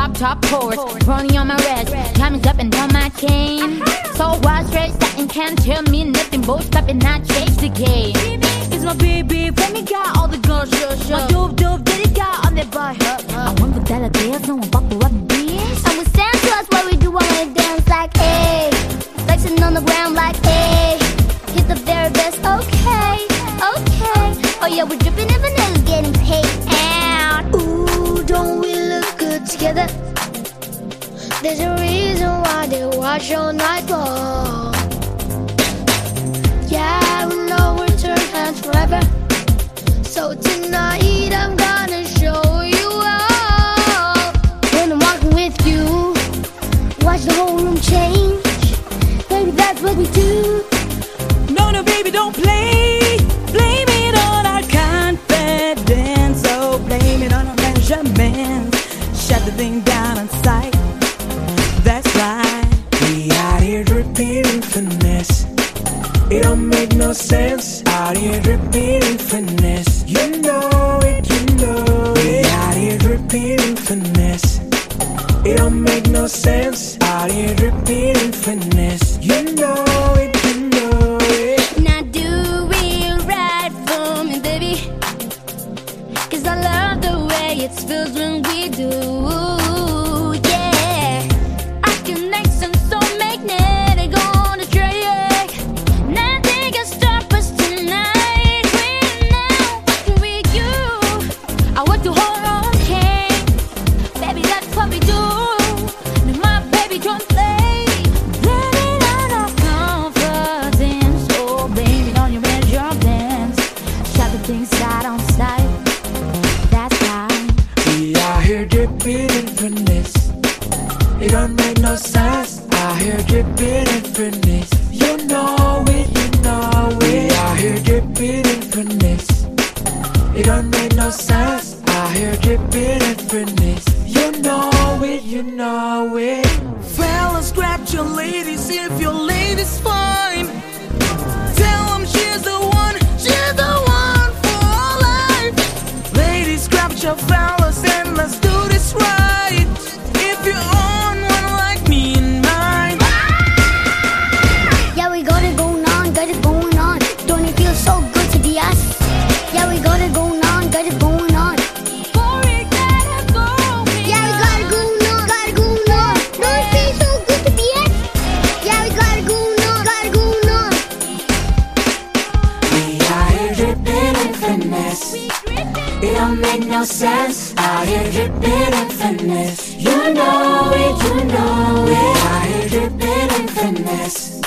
crop top pores, running on my wrist, diamonds up and down my chain. So wide straight satin can't tell me nothing. Both stop and not change the game. It's my baby, when me got all the girls, sure, sure. My dope, dope, did got on that boy, I want the dollar bills, no one buckle up this. And we stand to us what we do when we dance like, hey. Flexing on the ground like, hey. Hit the very best, okay, okay. Oh yeah, we're dripping There's a reason why they watch all night long. Finesse. You know it, you know it. We out here dripping finesse. It don't make no sense. Out here dripping finesse. You know it, you know it. Now do it right for me, baby. Cause I love the way it feels when dripping. It don't make no sense. Out here dripping in finesse. You know it, you know it. Out here dripping in finesse. It don't make no sense. Out here dripping in finesse. You know it, you know it. Fellas, grab your ladies if your lady's fine. Tell 'em she's the one, she's the one for life. Ladies, grab your fellas dripping in finesse. It don't make no sense. Out here dripping in finesse. You know it, you know it. Out here dripping in finesse.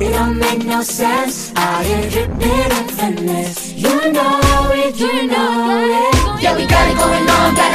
It don't make no sense. Out here dripping in finesse. You know it, you know it. Yeah, we got it going on, got it.